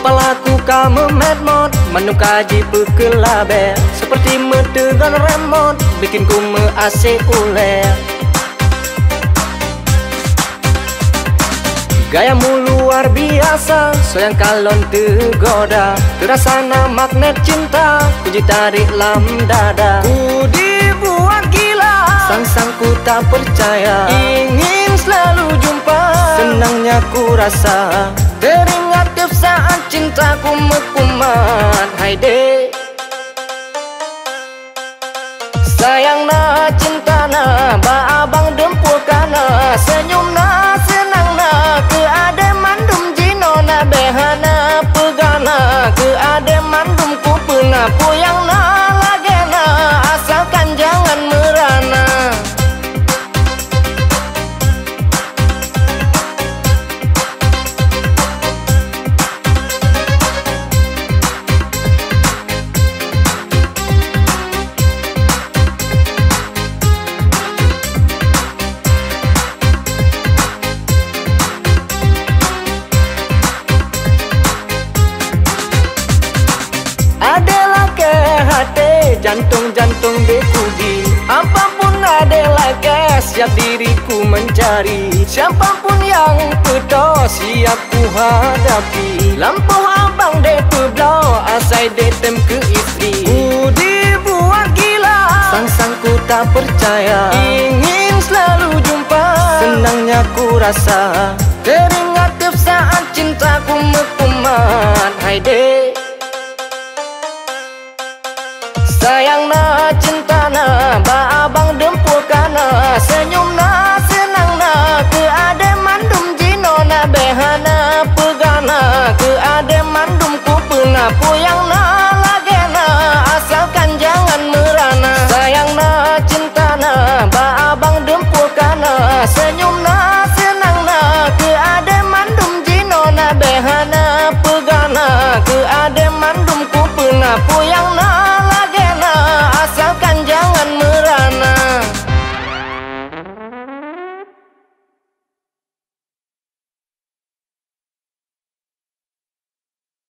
Kepalaku kamu medmot Menukaji pekelabe Seperti metegan remote Bikin ku measik uler. Gayamu luar biasa Soyang kalon tergoda. Terasa magnet cinta Puji tarik lam dada. Ku dibuat gila Sang-sang ku tak percaya. Ingin selalu jumpa Senangnya ku rasa. Teringat tiap saat cintaku mekumat Hai dek Sayang na cinta na, Ba abang dempur kana Senyum na senang na Ke ade mandum jino na Behana pegana Ke ade mandum ku puya adalah ke hati jantung-jantung dikuji Apapun adalah ke siap diriku mencari. Siapapun yang pedo siap ku hadapi. Lampu abang de peblau asai detem ke istri Ku dibuat gila Sang-sang ku tak percaya. Ingin selalu jumpa Senangnya ku rasa. Teringat tiap saat cintaku mekumat. Hai dek 不要